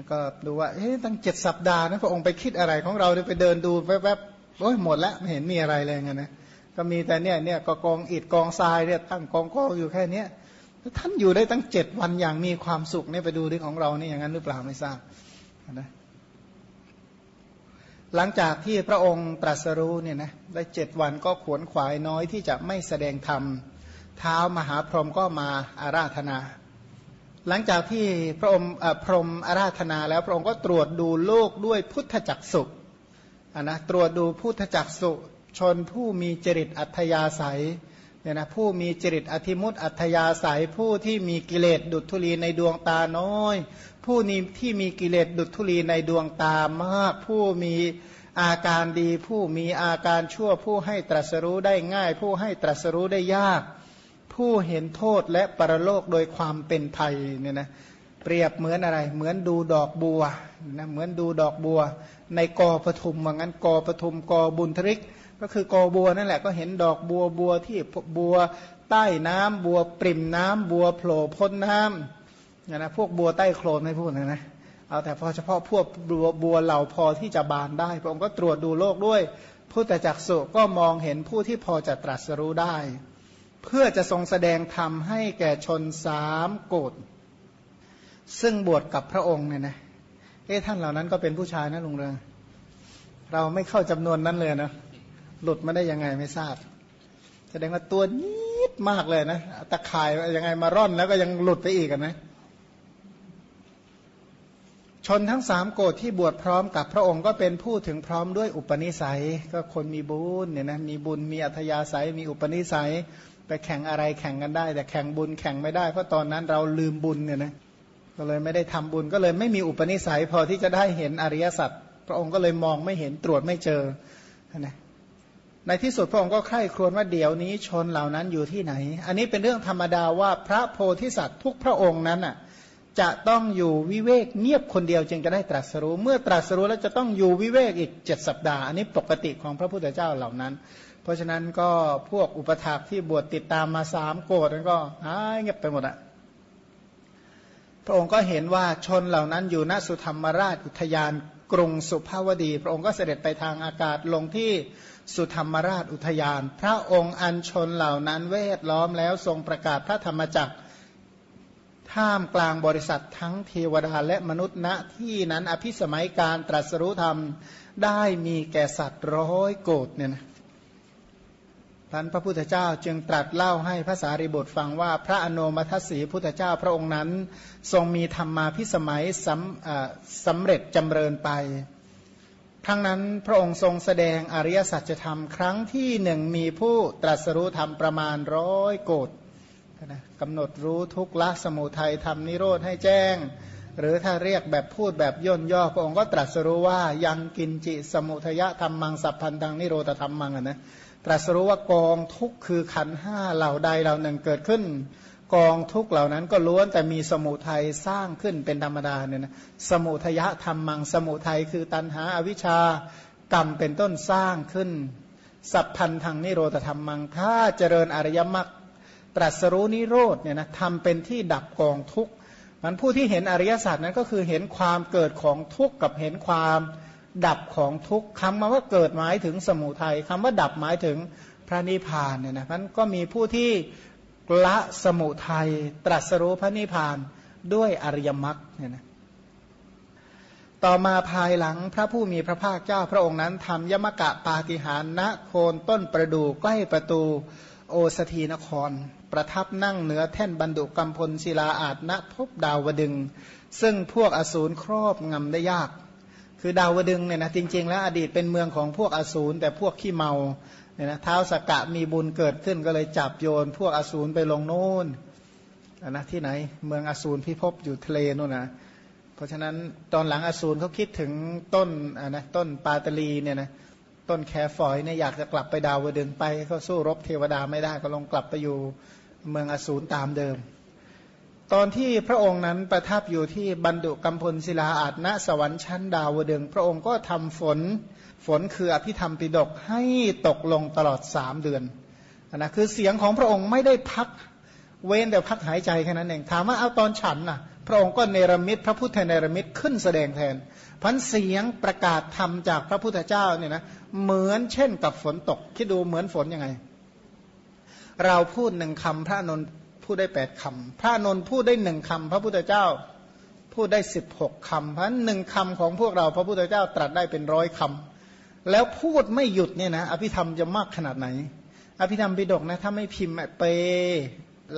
แล้วก็ดูว่าเอ๊ะตั้งเจ็ดสัปดาห์นะพระองค์ไปคิดอะไรของเราไปเดินดูแวบๆโอ้ยหมดแล้วไม่เห็นมีอะไรเลยไงนะก็มีแต่เนี่ยเนี่ยกกองอิดกองทรายเนี่ยตั้งกองกองอยู่แค่เนี้ยท่านอยู่ได้ตั้งเจ็ดวันอย่างมีความสุขเนี่ยไปดูที่ของเรานี่อย่างนั้นหรือเปล่าไม่ทราบนะหลังจากที่พระองค์ตรัสรู้เนี่ยนะได้เจ็ดวันก็ขวนขวายน้อยที่จะไม่แสดงธรรมเท้ามหาพรหมก็มาอาราธนา หลังจากที่พระองค์พรหมอาราธนาแล้วพระองค์ก็ตรวจดูโลกด้วยพุทธจักสุนะตรวจดูพุทธจักสุชนผู้มีจริตอัธยาศัยเนี่ยนะผู้มีจริตอธิมุตอัธยาศัยผู้ที่มีกิเลสดุจธุลีในดวงตาน้อย ผู้นี้ที่มีกิเลสดุจธุลีในดวงตามาก ผู้มีอาการดี ผู้มีอาการชั่วผู้ให้ตรัสรู้ได้ง่าย ผู้ให้ตรัสรู้ได้ยาก ผู้เห็นโทษและปรโลกโดยความเป็นภัยเนี่ยนะเปรียบเหมือนอะไร เหมือนดูดอกบัวนะเหมือนดูดอกบัว ในกอปทุมว่างั้นกอปทุมกอบุญทริก ก็คือกอบัวนั่นแหละก็เห็นดอกบัวบัวที่บัวใต้น้ำบัวปริ่มน้ำบัวโผล่พ้นน้ำนะนะพวกบัวใต้โคลนไม่พูดนะนะเอาแต่พอเฉพาะพวกบัวบัวเหล่าพอที่จะบานได้พระองค์ก็ตรวจดูโลกด้วยพุทธจักสุก็มองเห็นผู้ที่พอจะตรัสรู้ได้ เพื่อจะทรงแสดงธรรมให้แก่ชนสามโกดซึ่งบวชกับพระองค์เนี่ยนะเอ๊ะท่านเหล่านั้นก็เป็นผู้ชายนะลุงเรืองเราไม่เข้าจำนวนนั้นเลยนะหลุดมาได้ยังไงไม่ทราบ แสดงว่าตัวนิดมากเลยนะตะข่ายยังไงมาร่อนแล้วก็ยังหลุดไปอีกนะ ชนทั้งสามโกดที่บวชพร้อมกับพระองค์ก็เป็นผู้ถึงพร้อมด้วยอุปนิสัย ก็คนมีบุญเนี่ยนะมีบุญมีอัธยาศัย มีอุปนิสัย ไปแข่งอะไรแข่งกันได้ แต่แข่งบุญแข่งไม่ได้เพราะตอนนั้นเราลืมบุญเนี่ยนะก็เลยไม่ได้ทำบุญก็เลยไม่มีอุปนิสัยพอที่จะได้เห็นอริยสัจพระองค์ก็เลยมองไม่เห็นตรวจไม่เจอนะในที่สุดพระองค์ก็ใคร่ครวญว่าเดี๋ยวนี้ชนเหล่านั้นอยู่ที่ไหน อันนี้เป็นเรื่องธรรมดาว่าพระโพธิสัตว์ทุกพระองค์นั้นอะจะต้องอยู่วิเวกเงียบคนเดียวจึงจะได้ตรัสรู้ เมื่อตรัสรู้แล้วจะต้องอยู่วิเวกอีกเจ็ดสัปดาห์ อันนี้ปกติของพระพุทธเจ้าเหล่านั้น เพราะฉะนั้นก็พวกอุปถากที่บวชติดตามมาสามโกดนั้นก็หายเงียบไปหมดอะพระองค์ก็เห็นว่าชนเหล่านั้นอยู่ณสุธรรมราชอุทยานกรุงสุภาวดี พระองค์ก็เสด็จไปทางอากาศลงที่สุธรรมราชอุทยาน พระองค์อัญชนเหล่านั้นเวทล้อมแล้วทรงประกาศพระธรรมจักรท่ามกลางบริษัททั้งเทวดาและมนุษย์ณที่นั้นอภิสมัยการตรัสรู้ธรรมได้มีแก่สัตว์ร้อยโกดเนี่ยนะ ท่านพระพุทธเจ้าจึงตรัสเล่าให้พระสารีบุตรฟังว่าพระอนุมัติสีพุทธเจ้าพระองค์นั้น ทรงมีธรรมาพิสมัยสำสำเร็จจำเริญไปครั้งนั้นพระองค์ทรงแสดงอริยสัจธรรมครั้งที่หนึ่งมีผู้ตรัสรู้ธรรมประมาณร้อยโกดนะกำหนดรู้ทุกละสมุทัยทำนิโรธให้แจ้ง หรือถ้าเรียกแบบพูดแบบย่นย่อพระองค์ก็ตรัสรู้ว่ายังกินจิสมุทยะธรรมังสัพพันธังนิโรธธรรมังนะ ตรัสรู้ว่ากองทุกคือขันห้าเหล่าใดเหล่าหนึ่งเกิดขึ้น กองทุกเหล่านั้นก็ล้วนแต่มีสมุทัยสร้างขึ้นเป็นธรรมดาเนี่ยนะสมุทยะธรรมัง สมุทัยคือตัณหาอวิชชากรรมเป็นต้นสร้างขึ้น สัพพันธังนิโรธธรรมังถ้าเจริญอริยมรรคตรัสรู้นิโรธเนี่ยนะทำเป็นที่ดับกองทุกมันผู้ที่เห็นอริยสัจนั้นก็คือเห็นความเกิดของทุกข์กับเห็นความ ดับของทุกข์คำว่าเกิดหมายถึงสมุทัยคำว่าดับหมายถึงพระนิพพานเนี่ยนะมันก็มีผู้ที่ละสมุทัยตรัสรู้พระนิพพานด้วยอริยมรรคเนี่ยนะต่อมาภายหลังพระผู้มีพระภาคเจ้าพระองค์นั้นทำยมกะปาฏิหารณโคนต้นประดู่ใกล้ประตูโอสถีนคร ประทับนั่งเหนือแท่นบรรดุกำพลศิลาอาจณพบดาวดึง ซึ่งพวกอสูรครอบงำได้ยาก คือดาวดึงเนี่ยนะจริง ๆ แล้วอดีตเป็นเมืองของพวกอสูรแต่พวกขี้เมาเนี่ยนะเท้าสกกะมีบุญเกิดขึ้นก็เลยจับโยน พวกอสูรไปลงโน่นนะที่ไหนเมืองอสูรพิภพอยู่ทะเลนู่นนะเพราะฉะนั้นตอนหลังอสูรเขาคิดถึงต้นนะต้นปาตลีเนี่ยนะต้นแคฟอยเนี่ยอยากจะกลับไปดาวดึงไปเขาสู้รบเทวดาไม่ได้ก็ลงกลับไปอยู่เมืองอสูรตามเดิม ตอนที่พระองค์นั้นประทับอยู่ที่บรรดุกัมพลศิลาอาจณสวรรค์ชั้นดาวดึง พระองค์ก็ทำฝน ฝนคืออภิธรรมปิดกให้ตกลงตลอดสามเดือนนะคือเสียงของพระองค์ไม่ได้พักเว้นแต่พักหายใจแค่นั้นเองถามว่าเอาตอนฉันน่ะพพระองค์ก็เนรมิตพระพุทธเนรมิตขึ้นแสดงแทนพันเสียงประกาศธรรมจากพระพุทธเจ้าเนี่ยนะเหมือนเช่นกับฝนตก คิดดูเหมือนฝนยังไง เราพูดหนึ่งคำพระนนท์ พูดได้แปดคำพระนนท์พูดได้หนึ่งคำพระพุทธเจ้าพูดได้สิบหกคำเพราะหนึ่งคำของพวกเราพระพุทธเจ้าตรัสได้เป็นร้อยคำแล้วพูดไม่หยุดเนี่ยนะอภิธรรมจะมากขนาดไหน อภิธรรมปิฎกนะถ้าไม่พิมพ์เป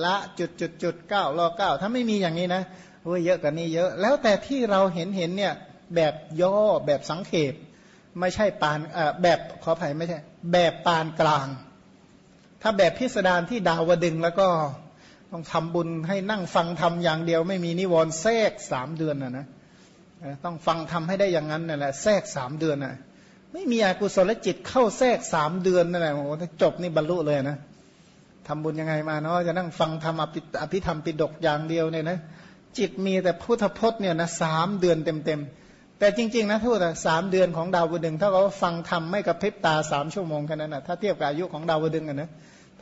ละจุดจุดจุดเก้ารอเก้าถ้าไม่มีอย่างนี้นะโอ้ยเยอะกว่านี้เยอะ แล้วแต่ที่เราเห็นเห็นเนี่ยแบบย่อแบบสังเขปไม่ใช่ปานแบบขออภัยไม่ใช่ แบบปานกลาง ถ้าแบบพิสดารที่ดาวดึงแล้วก็ ต้องทำบุญให้นั่งฟังทำอย่างเดียว ไม่มีนิวรณ์แทรกสามเดือนนะนะต้องฟังทำให้ได้อย่างนั้นนั่นแหละแทรกสามเดือนน่ะไม่มีอกุศลจิตเข้าแทรกสามเดือนนั่นแหละโอ้โหถ้าจบนี่บรรลุเลยนะทำบุญยังไงมาเนาะจะนั่งฟังทำอภิธรรมปิดกอย่างเดียวเนี่ยนะจิตมีแต่พุทธพจน์เนี่ยนะสามเดือนเต็มๆ แต่จริง ๆ นะทูตสามเดือนของดาวดึงเท่ากับว่าฟังทำไม่กระพริบตาสามชั่วโมงแค่นั้นนะถ้าเทียบกับอายุของดาวดึงกันนะ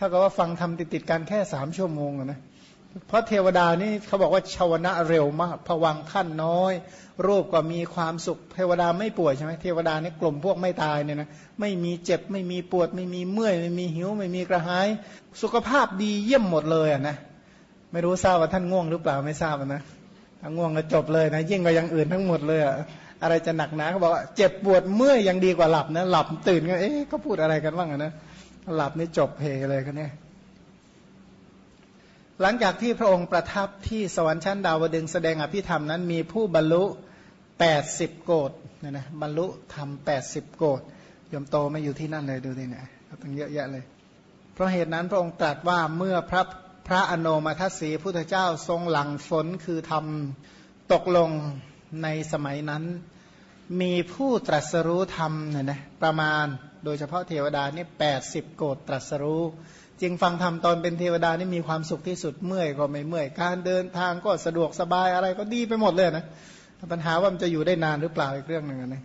ถ้ากับว่าฟังทำติดๆกันแค่สามชั่วโมงนะเพราะเทวดานี่เขาบอกว่าชาวนะเร็วมากผวังขั้นน้อย รูปก็มีความสุข เทวดาไม่ป่วยใช่ไหมเทวดานี่กลุ่มพวกไม่ตายเนี่ยนะไม่มีเจ็บไม่มีปวด ไม่มีเมื่อย ไม่มีหิว ไม่มีกระหาย สุขภาพดีเยี่ยมหมดเลยอะนะไม่รู้ทราบว่าท่านง่วงหรือเปล่าไม่ทราบนะถ้าง่วงก็จบเลยนะยิ่งกว่าอย่างอื่นทั้งหมดเลยอะอะไรจะหนักหนาเขาบอกว่าเจ็บปวดเมื่อยยังดีกว่าหลับนะหลับตื่นก็เอ๊ะเขาพูดอะไรกันบ้างนะ หลับนี่จบเพเลยกันเนี่ยหลังจากที่พระองค์ประทับที่สวรรค์ชั้นดาวดึงแสดงอภิธรรมนั้น มีผู้บรรลุ 80 โกดนะนะบรรลุธรรม 80 โกดยมโตไม่อยู่ที่นั่นเลยดูดิเนี่ยตั้งเยอะแยะเลย เพราะเหตุนั้นพระองค์ตรัสว่าเมื่อพระพระอโนมาทศีพุทธเจ้าทรงหลังฝนคือทำตกลงในสมัยนั้น มีผู้ตรัสรู้ธรรมเนี่ยนะประมาณ โดยเฉพาะเทวดานี่แปดสิบโกดตรัสรู้ จึงฟังธรรมตอนเป็นเทวดานี่มีความสุขที่สุดเมื่อยก็ไม่เมื่อย การเดินทางก็สะดวกสบายอะไรก็ดีไปหมดเลยนะปัญหาว่ามันจะอยู่ได้นานหรือเปล่าอีกเรื่องหนึ่งนะ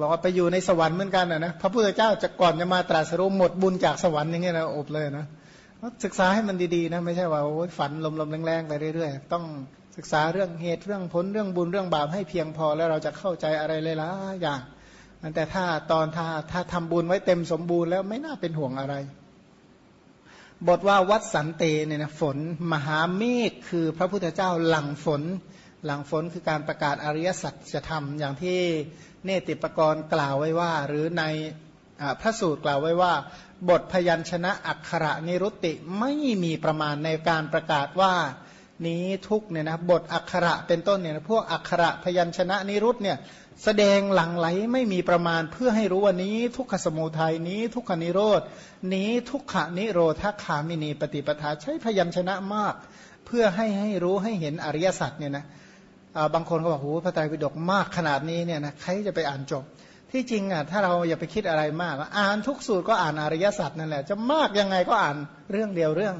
บอกว่าไปอยู่ในสวรรค์เหมือนกันนะพระพุทธเจ้าจะก่อนจะมาตรัสรู้หมดบุญจากสวรรค์อย่างเงี้ยนะอบเลยนะศึกษาให้มันดีๆนะไม่ใช่ว่าโอ้ฝันลมๆแรงๆไปเรื่อยๆ ต้องศึกษาเรื่องเหตุเรื่องผลเรื่องบุญเรื่องบาปให้เพียงพอแล้วเราจะเข้าใจอะไรเลยละอย่าง แต่ถ้าตอนถ้าถ้าทำบุญไว้เต็มสมบูรณ์แล้วไม่น่าเป็นห่วงอะไร บทว่าวัดสันเตเนี่ยนะฝน มหาเมฆคือพระพุทธเจ้าหลังฝน หลังฝนคือการประกาศอริยสัจธรรมอย่างที่เนติปกรณ์กล่าวไว้ว่า หรือในพระสูตรกล่าวไว้ว่า บทพยัญชนะอักขระนิรุตติไม่มีประมาณในการประกาศว่า นี้ทุกเนี่ยนะบทอักขระเป็นต้นเนี่ยพวกอักขระพยัญชนะนิรุตเนี่ยแสดงหลังไหลไม่มีประมาณเพื่อให้รู้ว่านี้ทุกขสมุทัยนี้ทุกขนิโรดนี้ทุกขนิโรธาขามินีปฏิปทาใช้พยัญชนะมาก เพื่อให้ให้รู้ให้เห็นอริยสัจเนี่ยนะบางคนก็บอกโอ้พระไตรปิฎกมากขนาดนี้เนี่ยนะใครจะไปอ่านจบ ที่จริงอะถ้าเราอย่าไปคิดอะไรมาก อ่านทุกสูตรก็อ่านอริยสัจนั่นแหละจะมากยังไงก็อ่านเรื่องเดียวเรื่อง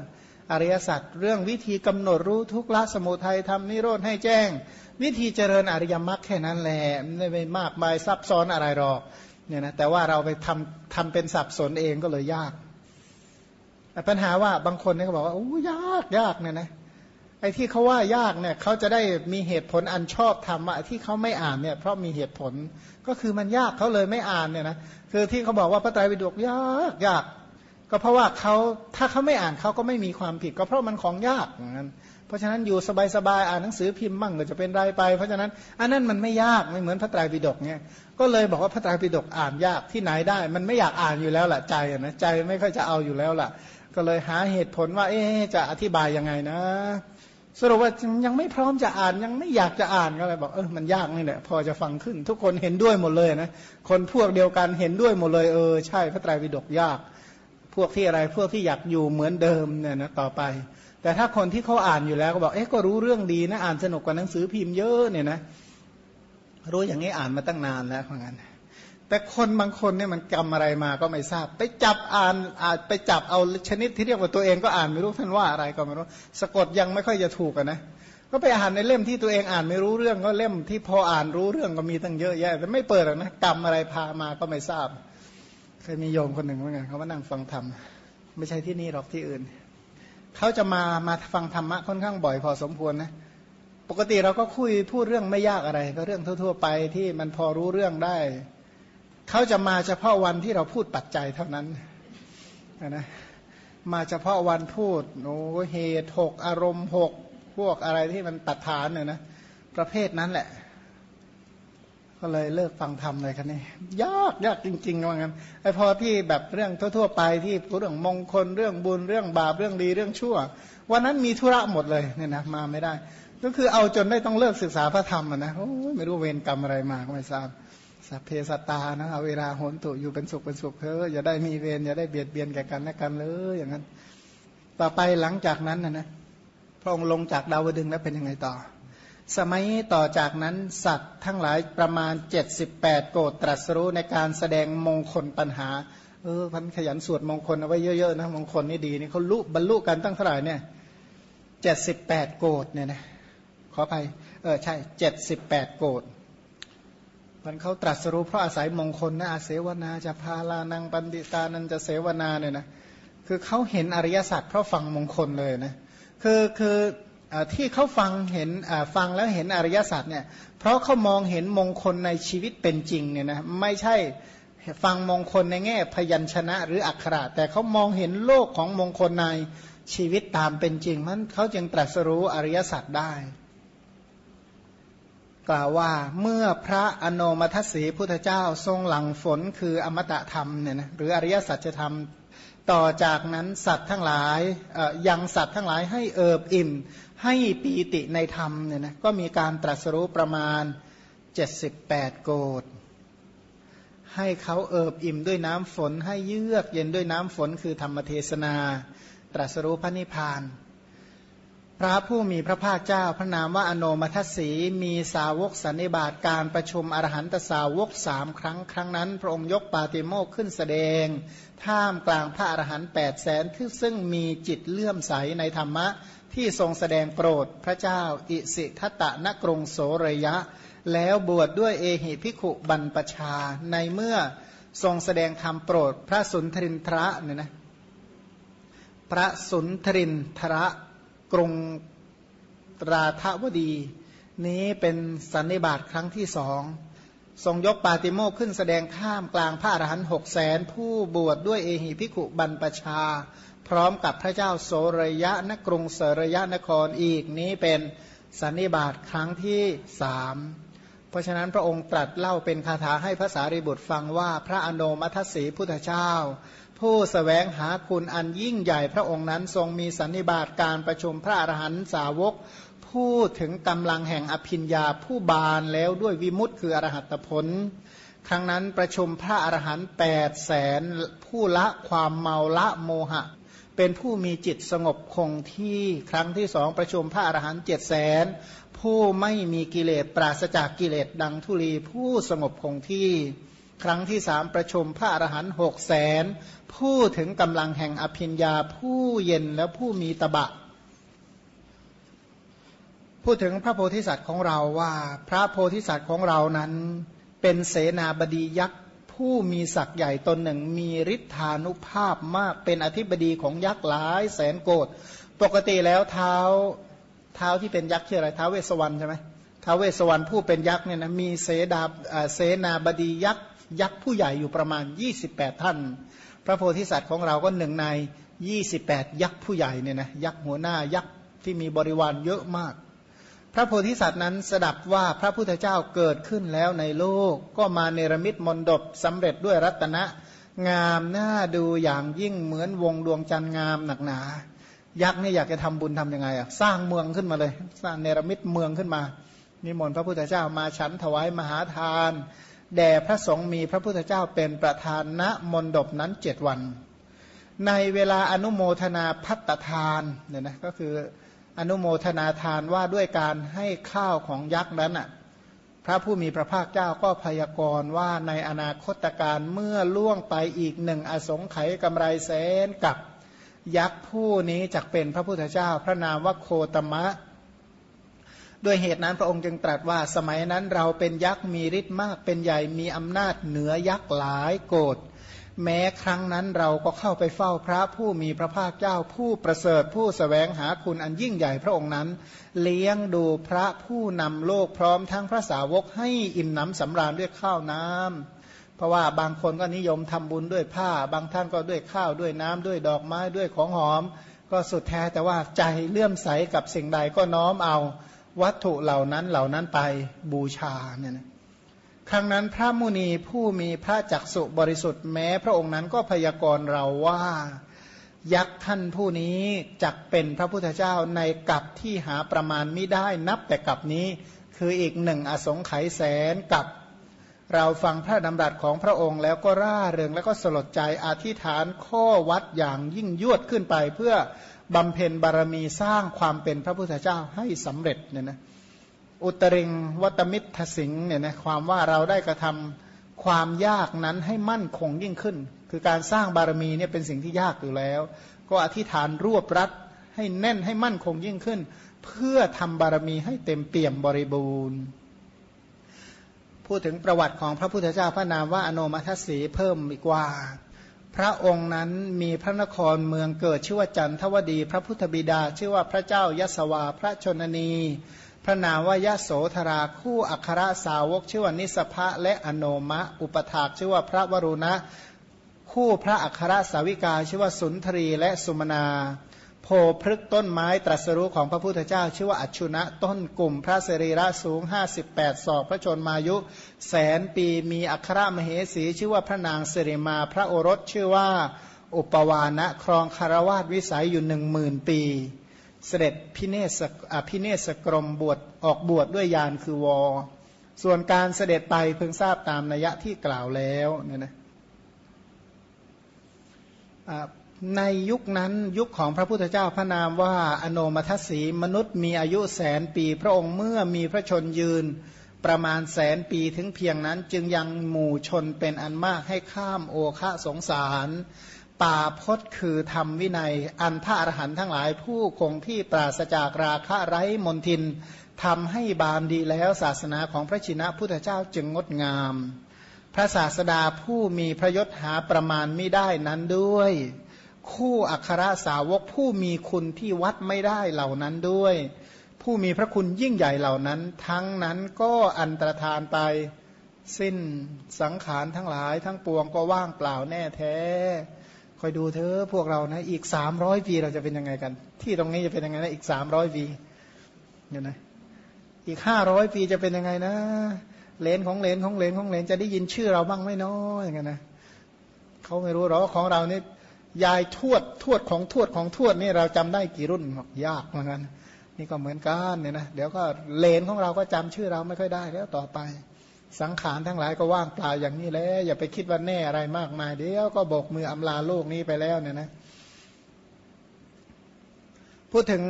อริยสัจเรื่องวิธีกำหนดรู้ทุกละสมุทัยทำนิโรธให้แจ้ง วิธีเจริญอริยมรรคแค่นั้นแหละไม่ไปมากมายซับซ้อนอะไรหรอกเนี่ยนะแต่ว่าเราไปทำทำเป็นสับสนเองก็เลยยากแต่ปัญหาว่าบางคนเนี่ยเขาบอกว่าโอ้ยากยากเนี่ยนะไอ้ที่เขาว่ายากเนี่ยเขาจะได้มีเหตุผลอันชอบทำอะที่เขาไม่อ่านเนี่ยเพราะมีเหตุผลก็คือมันยากเขาเลยไม่อ่านเนี่ยนะคือที่เขาบอกว่าพระไตรปิฎกยากยาก ก็เพราะว่าเขาถ้าเขาไม่อ่านเขาก็ไม่มีความผิด ก็เพราะมันของยากอย่างนั้นเพราะฉะนั้นอยู่สบายๆอ่านหนังสือพิมพ์มั่งก็จะเป็นรายไป เพราะฉะนั้นอันนั้นมันไม่ยากไม่เหมือนพระไตรปิฎกเนี่ยก็เลยบอกว่าพระไตรปิฎกอ่านยากที่ไหนได้ มันไม่อยากอ่านอยู่แล้วแหละใจนะใจไม่ค่อยจะเอาอยู่แล้วล่ะ ก็เลยหาเหตุผลว่า เอ๊จะอธิบายยังไงนะ สรุปว่ายังไม่พร้อมจะอ่านยังไม่อยากจะอ่านก็เลยบอกเออมันยากนี่แหละพอจะฟังขึ้น ทุกคนเห็นด้วยหมดเลยนะคนพวกเดียวกันเห็นด้วยหมดเลยเออใช่พระไตรปิฎกยาก พวกที่อะไรพวกที่อยากอยู่เหมือนเดิมเนี่ยนะต่อไป แต่ถ้าคนที่เขาอ่านอยู่แล้วก็บอกเอ๊ะก็รู้เรื่องดีนะอ่านสนุกกว่าหนังสือพิมพ์เยอะเนี่ยนะรู้อย่างนี้อ่านมาตั้งนานแล้วเพราะงั้นแต่คนบางคนเนี่ยมันกรรมอะไรมาก็ไม่ทราบ ไปจับอ่านอ่านไปจับเอาชนิดที่เรียกว่าตัวเองก็อ่านไม่รู้ท่านว่าอะไรก็ไม่รู้สะกดยังไม่ค่อยจะถูกนะก็ไปอ่านในเล่มที่ตัวเองอ่านไม่รู้เรื่องก็เล่มที่พออ่านรู้เรื่องก็มีตั้งเยอะแยะแต่ไม่เปิดหรอกนะกรรมอะไรพามาก็ไม่ทราบ เคยมีโยมคนหนึ่งเหมือนกันเขามานั่งฟังธรรมไม่ใช่ที่นี่หรอกที่อื่นเขาจะมามาฟังธรรมะค่อนข้างบ่อยพอสมควรนะปกติเราก็คุยพูดเรื่องไม่ยากอะไร ก็เรื่องทั่ว ๆ ไปที่มันพอรู้เรื่องได้เขาจะมาเฉพาะวันที่เราพูดปัจจัยเท่านั้นนะมาเฉพาะวันพูดโอ้เหตุหกอารมณ์หกพวกอะไรที่มันตัดฐานเนี่ยนะประเภทนั้นแหละ ก็เลยเลิกฟังธรรมเลยครับนี่ยากยากจริงๆว่างั้นไอ้พอที่แบบเรื่องทั่ว ๆ ไปที่เรื่องมงคลเรื่องบุญเรื่องบาปเรื่องดีเรื่องชั่ว วันนั้นมีธุระหมดเลยเนี่ยนะมาไม่ได้ ก็คือเอาจนได้ต้องเลิกศึกษาพระธรรมนะโอ้ไม่รู้เวรกรรมอะไรมาก็ไม่ทราบสัพเพสตานะเอาเวลาโหนตุอยู่เป็นสุขเป็นสุขเธออย่าได้มีเวรอย่าได้เบียดเบียนแก่กันและกันเลยอย่างนั้น ต่อไปหลังจากนั้นนะนะพระองค์ลงจากดาวดึงแล้วเป็นยังไงต่อ สมัยต่อจากนั้นสัตว์ทั้งหลายประมาณ 78 โกรธตรัสรู้ในการแสดงมงคลปัญหา เออพันขยันสวดมงคลเอาไว้เยอะๆนะมงคลนี่ดีนี่เขาลุบรรลุกันตั้งเท่าไหร่เนี่ยเจ็ดสิบแปดโกดเนี่ยนะขออภัยเออใช่เจ็ดสิบแปดโกดมันเขาตรัสรู้เพราะอาศัยมงคลนะอาเสวนาจะพาลานังปันติตานันจะเสวนาเนี่ยนะคือเขาเห็นอริยสัจเพราะฟังมงคลเลยนะคือคือ ที่เขาฟังเห็นฟังแล้วเห็นอริยสัจเนี่ยเพราะเขามองเห็นมงคลในชีวิตเป็นจริงเนี่ยนะไม่ใช่ฟังมงคลในแง่พยัญชนะหรืออักขระ แต่เขามองเห็นโลกของมงคลในชีวิตตามเป็นจริงมันเขาจึงตรัสรู้อริยสัจได้ กล่าวว่าเมื่อพระอโนมัทสีพุทธเจ้าทรงหลังฝนคืออมตะธรรมเนี่ยนะหรืออริยสัจธรรมต่อจากนั้นสัตว์ทั้งหลายยังสัตว์ทั้งหลายให้เอิบอิ่ม ให้ปีติในธรรมเนี่ยนะก็มีการตรัสรู้ประมาณ 78 โกดให้เขาเอิบอิ่มด้วยน้ำฝน ให้เยือกเย็นด้วยน้ำฝนคือธรรมเทศนา ตรัสรู้พระนิพพาน พระผู้มีพระภาคเจ้าพระนามว่าอโนมัทสีมีสาวกสันนิบาตการประชุมอรหันตสาวกสามครั้งครั้งนั้น พระองค์ยกปาติโมกขึ้นแสดง ท่ามกลางพระอรหันต์แปดแสนที่ซึ่งมีจิตเลื่อมใสในธรรมะ ที่ทรงแสดงโปรดพระเจ้า อิสิทัตะนกรุงโสรยะ แล้วบวชดด้วยเอหิพิขุบันปชา ในเมื่อทรงแสดงธรรมโปรดพระสุนทรินทระเนี่ยนะพระสุนทรินทระกรุงตราทวดี นี้เป็นสันนิบาตครั้งที่สอง ทรงยกปาติโมกขึ้นแสดงข้ามกลางพระอรหันต์หกแสนผู้บวชดด้วยเอหิพิขุบันปชา พร้อมกับพระเจ้าโสรยะนกรุงเสรยะนครอีกนี้เป็นสันนิบาตครั้งที่สามเพราะฉะนั้นพระองค์ตรัสเล่าเป็นคาถาให้ภาษาริบุตรฟังว่าพระอโนมัทสีพุทธเจ้า ผู้สแสวงหาคุณอันยิ่งใหญ่พระองค์นั้นทรงมีสันนิบาตการประชุมพระอรหันตสาวก พูดถึงกำลังแห่งอภิญญาผู้บานแล้วด้วยวิมุตต์คืออรหัตผล ครั้งนั้นประชุมพระอรหันต์แปดแสนผู้ละความเมาละโมหะ เป็นผู้มีจิตสงบคงที่ครั้งที่สองประชุมพระอรหันต์เจ็ดแสนผู้ไม่มีกิเลสปราศจากกิเลสดังทุลีผู้สงบคงที่ครั้งที่สามประชุมพระอรหันต์หกแสนผู้ถึงกำลังแห่งอภิญญาผู้เย็นและผู้มีตบะ พูดถึงพระโพธิสัตว์ของเราว่า พระโพธิสัตว์ของเรานั้น เป็นเสนาบดียักษ์ผู้มีศักย์ใหญ่ตนหนึ่งมีฤทธานุภาพมากเป็นอธิบดีของยักษ์หลายแสนโกดปกติแล้วเท้าเท้าที่เป็นยักษ์ชื่ออะไรเท้าเวสวรรณใช่ไหมเท้าเวสวรรณผู้เป็นยักษ์เนี่ยนะมีเสดาเสนาบดียักษ์ยักษ์ผู้ใหญ่อยู่ประมาณ 28 ท่าน พระโพธิสัตว์ของเราก็หนึ่งใน 28 ยักษ์ผู้ใหญ่เนี่ยนะยักษ์หัวหน้ายักษ์ที่มีบริวารเยอะมาก ระโพธิสัตว์นั้นสดับว่าพระพุทธเจ้าเกิดขึ้นแล้วในโลก ก็มาเนรมิตมนดบสำเร็จด้วยรัตนะ งามน่าดูอย่างยิ่งเหมือนวงดวงจันทร์งามหนักหนา ยักษ์นี่อยากจะทำบุญทํำยังไงอะสร้างเมืองขึ้นมาเลย สร้างเนรมิตเมืองขึ้นมา นิมนต์พระพุทธเจ้ามาฉันถวายมหาทาน แด่พระสงฆ์มีพระพุทธเจ้าเป็นประธานณมณฑปนั้นเจ็ดวัน ในเวลาอนุโมทนาพัตทานเนี่ยนะก็คือ อนุโมทนาทานว่าด้วยการให้ข้าวของยักษ์นั้นอะพระผู้มีพระภาคเจ้าก็พยากรณ์ว่าในอนาคตการเมื่อล่วงไปอีกหนึ่งอสงไขยกำไรแสนกับยักษ์ผู้นี้จักเป็นพระพุทธเจ้า พระนามว่าโคตมะ ด้วยเหตุนั้นพระองค์จึงตรัสว่าสมัยนั้นเราเป็นยักษ์มีฤทธิ์มากเป็นใหญ่มีอำนาจเหนือยักษ์หลายโกรธ แม้ครั้งนั้นเราก็เข้าไปเฝ้าพระผู้มีพระภาคเจ้าผู้ประเสริฐผู้สแสวงหาคุณอันยิ่งใหญ่พระองค์นั้น เลี้ยงดูพระผู้นำโลกพร้อมทั้งพระสาวกให้อิ่มหนำสำราญด้วยข้าวน้ำเพราะว่าบางคนก็นิยมทำบุญด้วยผ้า บางท่านก็ด้วยข้าวด้วยน้ำด้วยดอกไม้ด้วยของหอม ก็สุดแท้แต่ว่าใจเลื่อมใสกับสิ่งใดก็น้อมเอาวัตถุเหล่านั้นเหล่านั้นไปบูชาเนี่ยนะ ครั้งนั้นพระมุนีผู้มีพระจักสุบริสุทธิ์แม้ พระองค์นั้นก็พยากรณ์เราว่า ยักษ์ท่านผู้นี้จักเป็นพระพุทธเจ้าในกับที่หาประมาณไม่ได้นับแต่กับนี้ คืออีกหนึ่งอสงไขยแสนกับเราฟังพระดำรัสของพระองค์แล้วก็ร่าเริงแล้วก็สลดใจอธิษฐานข้อวัดอย่างยิ่งยวดขึ้นไป เพื่อบำเพ็ญบารมีสร้างความเป็นพระพุทธเจ้าให้สำเร็จเนี่ยนะ อุตริงวัตมิตรสิงเนี่ยนะความว่าเราได้กระทำความยากนั้นให้มั่นคงยิ่งขึ้น คือการสร้างบารมีเนี่ยเป็นสิ่งที่ยากอยู่แล้ว ก็อธิษฐานรวบรัดให้แน่นให้มั่นคงยิ่งขึ้น เพื่อทำบารมีให้เต็มเปี่ยมบริบูรณ์พูดถึงประวัติของพระพุทธเจ้าพระนามว่าอโนมัทสีเพิ่มอีกว่า พระองค์นั้นมีพระนครเมืองเกิดชื่อว่าจันทวดี พระพุทธบิดาชื่อว่าพระเจ้ายศวาพระชนนี พระนามว่ายะโสธราคู่อัครสาวกชื่อว่านิสภะและอโนมะ อุปถากชื่อว่าพระวรุณะ คู่พระอัครสาวิกาชื่อว่าสุนทรีและสุมนา โพพฤกต้นไม้ตรัสรู้ของพระพุทธเจ้า ชื่อว่าอัชุนะต้นกลุ่มพระเสรีระสูง 58 ศอกพระชนมายุ แสนปีมีอัครมเหสี ชื่อว่าพระนางเสริมาพระโอรสชื่อว่า อุปวานะครองคารวาสวิสัยอยู่หนึ่งหมื่นปี เสด็จพิเนศพิเนศกรมบวชออกบวชดด้วยยานคือวอ ส่วนการเสด็จไปเพิ่งทราบตามนัยะที่กล่าวแล้วเนี่ยนะในยุคนั้นยุคของพระพุทธเจ้าพระนามว่าอโนมัทสีมนุษย์มีอายุแสนปี พระองค์เมื่อมีพระชนยืนประมาณแสนปีถึงเพียงนั้น จึงยังหมู่ชนเป็นอันมากให้ข้ามโอคะสงสาร ปาพศคือธรรมวินัย อันพระอรหันต์ทั้งหลายผู้คงที่ปราศจากราคะไร้มนทินทำให้บามดีแล้วศาสนาของพระชินะพุทธเจ้าจึงงดงาม พระศาสดาผู้มีพระยศหาประมาณไม่ได้นั้นด้วย คู่อัครสาวกผู้มีคุณที่วัดไม่ได้เหล่านั้นด้วย ผู้มีพระคุณยิ่งใหญ่เหล่านั้น ทั้งนั้นก็อันตรธานไปสิ้นสังขารทั้งหลายทั้งปวงก็ว่างเปล่าแน่แท้ คอยดูเธอพวกเรานะ อีกสามร้อยปีเราจะเป็นยังไงกัน ที่ตรงนี้จะเป็นยังไงนะอีกสามร้อยปีเนี่ยนะอีกห้าร้อยปีจะเป็นยังไงนะเลนของเลนของเลนของเลนจะได้ยินชื่อเราบ้างไม่น้อยอย่างเงี้ยนะเขาไม่รู้หรอกของเรานี่ยายทวดทวดของทวดของทวดนี่เราจำได้กี่รุ่นยากเหมือนกันนี่ก็เหมือนกันเนี่ยนะเดี๋ยวก็เลนของเราก็จำชื่อเราไม่ค่อยได้แล้วต่อไป สังขารทั้งหลายก็ว่างเปล่าอย่างนี้แล้ว อย่าไปคิดว่าแน่อะไรมากมาย เดี๋ยวก็บอกมืออำลาโลกนี้ไปแล้วเนี่ยนะพูดถึง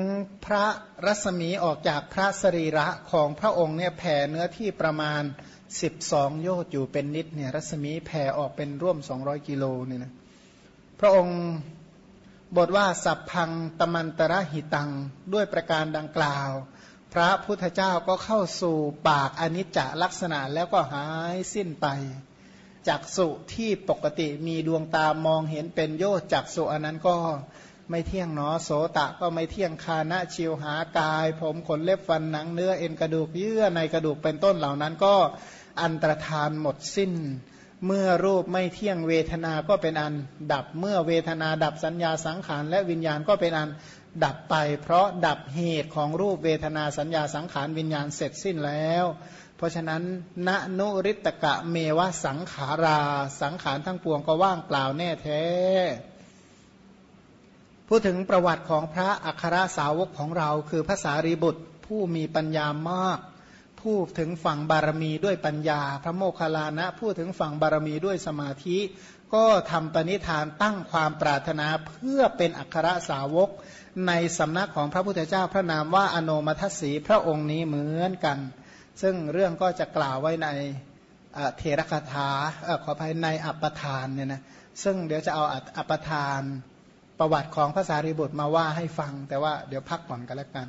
พระรัศมีออกจากพระสรีระของพระองค์เนี่ยแผ่เนื้อที่ประมาณ 12 โยชน์อยู่เป็นนิดเนี่ยรัศมีแผ่ออกเป็นร่วม 200 กิโลเนี่ยนะพระองค์บทว่าสัพพังตมันตระหิตัง ด้วยประการดังกล่าว พระพุทธเจ้าก็เข้าสู่ปากอนิจจลักษณะแล้วก็หายสิ้นไปจากสุที่ปกติมีดวงตามองเห็นเป็นโยชจากสุอันนั้นก็ไม่เที่ยงเนาะโสตะก็ไม่เที่ยงคานะชิวหากาย ผมขนเล็บฟันหนังเนื้อเอ็นกระดูกเยื่อในกระดูกเป็นต้นเหล่านั้นก็อันตรธานหมดสิ้น เมื่อรูปไม่เที่ยงเวทนาก็เป็นอันดับ เมื่อเวทนาดับสัญญาสังขารและวิญญาณก็เป็นอันดับไป เพราะดับเหตุของรูปเวทนาสัญญาสังขารวิญญาณเสร็จสิ้นแล้ว เพราะฉะนั้นณนุริตกะเมวะสังขารา สังขารทั้งปวงก็ว่างเปล่าแน่แท้ พูดถึงประวัติของพระอัครสาวกของเราคือภาษารีบุตรผู้มีปัญญามากพูดถึงฝั่งบารมีด้วยปัญญา พระโมคคัลลานะพูดถึงฝั่งบารมีด้วยสมาธิ ก็ทำปณิธานตั้งความปรารถนาเพื่อเป็นอัครสาวก ในสำนักของพระพุทธเจ้าพระนามว่าอโนมัทสีพระองค์นี้เหมือนกัน ซึ่งเรื่องก็จะกล่าวไว้ในเทระคาถาขออภัยในอัปทานเนี่ยนะซึ่งเดี๋ยวจะเอาอัปทานประวัติของพระสารีบุตรมาว่าให้ฟัง แต่ว่าเดี๋ยวพักก่อนกันแล้วกัน